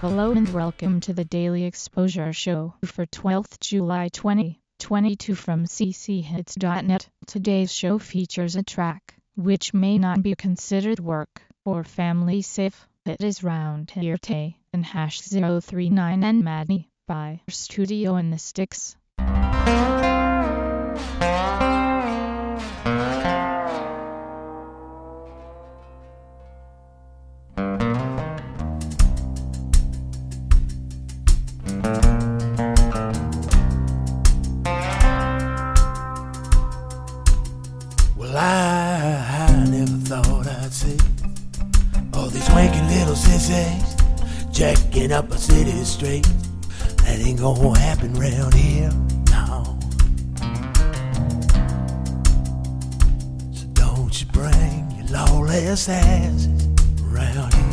Hello and welcome to the Daily Exposure Show for 12th July 2022 from cchits.net. Today's show features a track which may not be considered work or family safe. It is Round Here Tay and Hash 039 and Maddie by Studio in the Sticks. These wanky little sissies jacking up a city street. That ain't gonna happen round here. So don't you bring your lawless asses around here.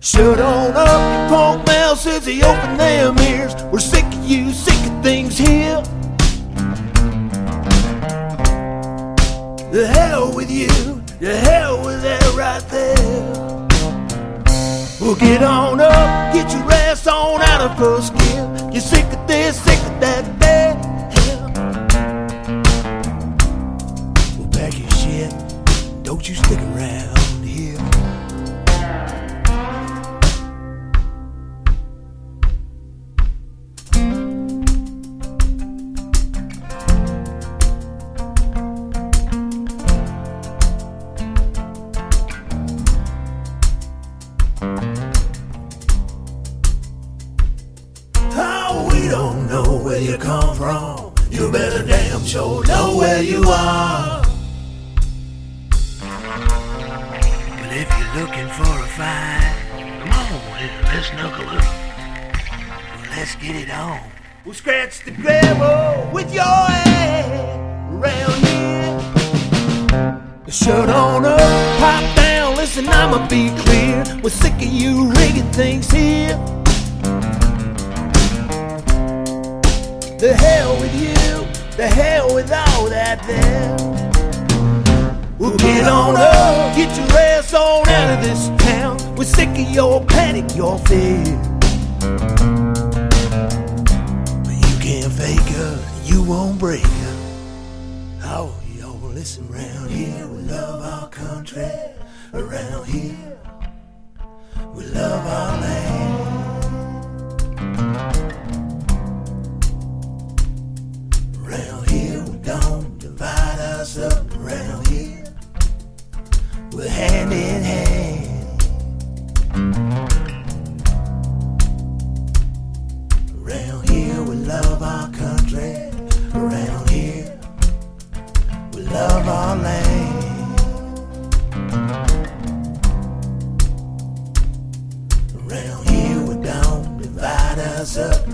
Shut on up, you punk mouth, says he opened them ears. We're sick of you, sick of things here. The hell with you, the hell with that right there. Well, get on up, get your ass on out of first gear. You're sick of this, come from. You better damn sure know where you are. But if you're looking for a fight, come on, here, let's knuckle up. Well, let's get it on. We'll scratch the gravel with your hand around here. Shut on up, pop down, listen, I'ma be clear. We're sick of you rigging things here. The hell with you, the hell with all that there. Well, get on up, get your ass on out of this town. We're sick of your panic, your fear. But you can't fake her, you won't break her. Oh, yo, listen round here, we love our country. Around here, we love our land. Around here, we don't divide us up.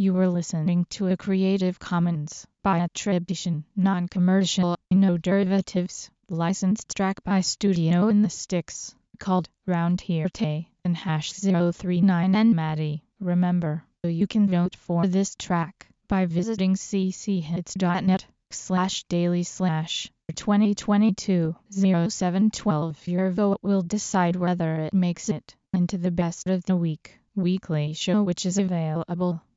You were listening to a Creative Commons by attribution, non-commercial, no derivatives, licensed track by Studio in the Sticks, called Round Here Tay and Hash 039 and Maddie. Remember, you can vote for this track by visiting cchits.net slash daily slash 2022 0712. Your vote will decide whether it makes it into the best of the week weekly show which is available